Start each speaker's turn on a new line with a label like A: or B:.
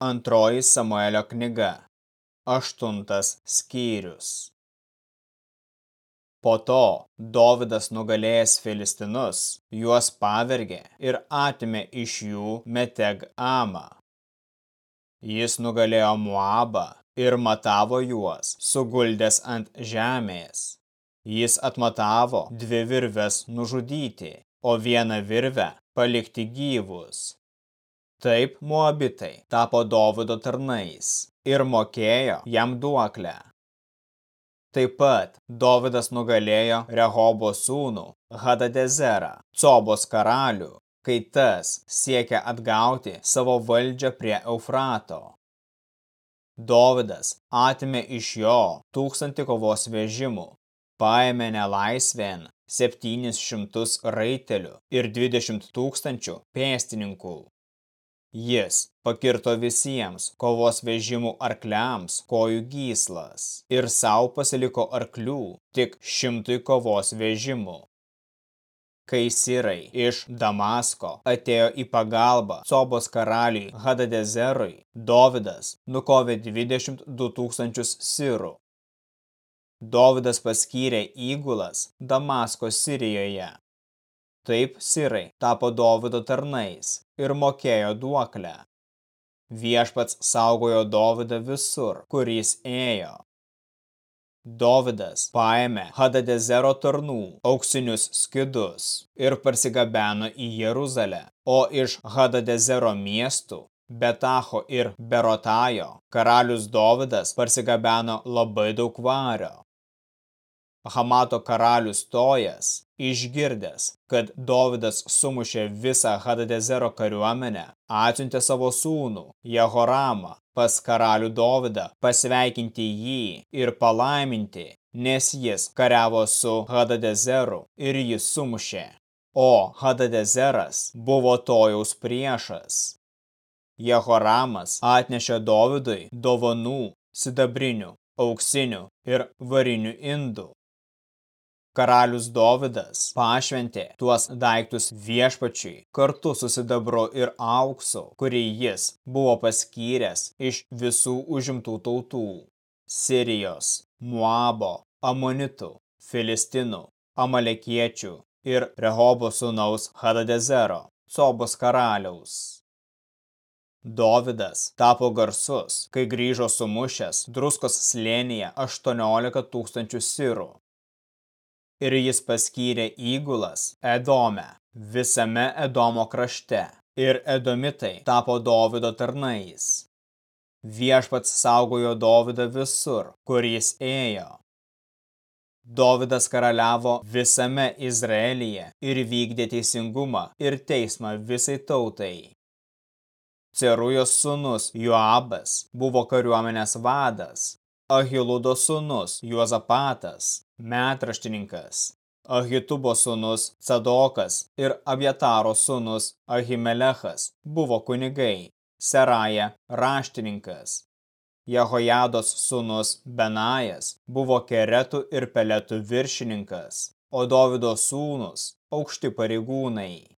A: Antroji Samuelio knyga. Aštuntas skyrius. Po to Dovydas nugalėjęs Filistinus, juos pavergė ir atimė iš jų Meteg Amą. Jis nugalėjo Moabą ir matavo juos, suguldęs ant žemės. Jis atmatavo dvi virves nužudyti, o vieną virvę palikti gyvus. Taip Moabitai tapo Dovido tarnais ir mokėjo jam duoklę. Taip pat Dovidas nugalėjo Rehobo sūnų Hadadezerą, Cobos karalių, kai tas siekia atgauti savo valdžią prie Eufrato. Dovidas atimė iš jo tūkstantį kovos vežimų, paėmė nelaisvėn 700 raitelių ir 20 tūkstančių pėstininkų. Jis pakirto visiems kovos vežimų arkliams kojų gyslas ir savo pasiliko arklių tik šimtui kovos vežimų. Kai sirai iš Damasko atėjo į pagalbą Sobos karaliui Hadadezerui, Dovidas nukovė 22 tūkstančius sirų. Dovidas paskyrė įgulas Damasko Sirijoje Taip sirai tapo Dovido tarnais ir mokėjo duoklę. Viešpats saugojo Dovidą visur, kur jis ėjo. Dovidas paėmė Hadadezero tarnų auksinius skidus ir parsigabeno į Jeruzalę, o iš Hadadezero miestų Betacho ir Berotajo karalius Dovidas parsigabeno labai daug vario. Hamato karalius Tojas, išgirdęs, kad Dovidas sumušė visą Hadadezero kariuomenę, atsiuntė savo sūnų, Jehoramą, pas karalių Dovidą, pasveikinti jį ir palaiminti, nes jis kariavo su Hadadezeru ir jis sumušė. O Hadadezeras buvo tojaus priešas. Jehoramas atnešė Dovidui dovanų sidabrinių, auksinių ir varinių indų Karalius Dovidas pašventė tuos daiktus viešpačiui kartu su sidabru ir auksu, kurį jis buvo paskyręs iš visų užimtų tautų – Sirijos, Moabo, Amonitų, Filistinų, Amalekiečių ir Rehobo sūnaus Hadadezero, Sobos karaliaus. Dovidas tapo garsus, kai grįžo sumušęs druskos slėnyje 18 tūkstančių sirų ir jis paskyrė įgulas Edome, visame Edomo krašte, ir Edomitai tapo Dovido tarnais. Viešpats saugojo Dovidą visur, kur jis ėjo. Dovidas karaliavo visame Izraelyje ir vykdė teisingumą ir teismą visai tautai. Cerujos sūnus Joabas buvo kariuomenės vadas, Ahiludo sūnus Juozapatas, metraštininkas, Ahitubo sūnus Cadokas ir Abjataro sūnus Ahimelechas buvo kunigai, Seraja raštininkas. Jehojados sūnus Benajas buvo keretų ir peletų viršininkas, o Dovido sūnus aukšti pareigūnai.